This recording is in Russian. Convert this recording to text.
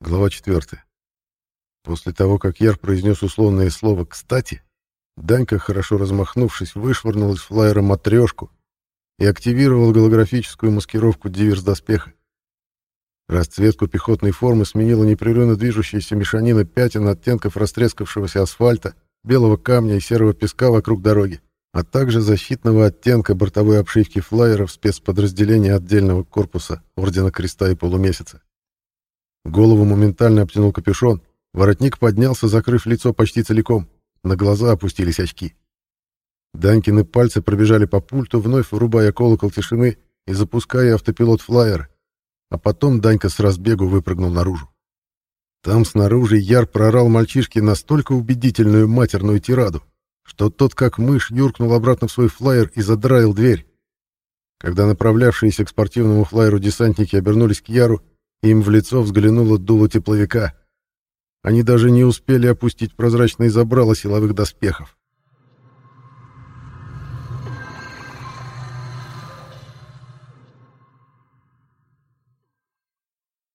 Глава 4. После того, как Яр произнес условное слово «кстати», Данька, хорошо размахнувшись, вышвырнул из флайера матрешку и активировал голографическую маскировку диверс-доспеха. Расцветку пехотной формы сменила непрерывно движущаяся мешанина пятен оттенков растрескавшегося асфальта, белого камня и серого песка вокруг дороги, а также защитного оттенка бортовой обшивки флайеров спецподразделения отдельного корпуса Ордена Креста и Полумесяца. Голову моментально обтянул капюшон, воротник поднялся, закрыв лицо почти целиком, на глаза опустились очки. Данькины пальцы пробежали по пульту, вновь вырубая колокол тишины и запуская автопилот флайера, а потом Данька с разбегу выпрыгнул наружу. Там снаружи Яр прорал мальчишке настолько убедительную матерную тираду, что тот, как мышь, юркнул обратно в свой флайер и задраил дверь. Когда направлявшиеся к спортивному флайеру десантники обернулись к Яру, им в лицо взглянуло дуло тепловика. Они даже не успели опустить прозрачные забрала силовых доспехов.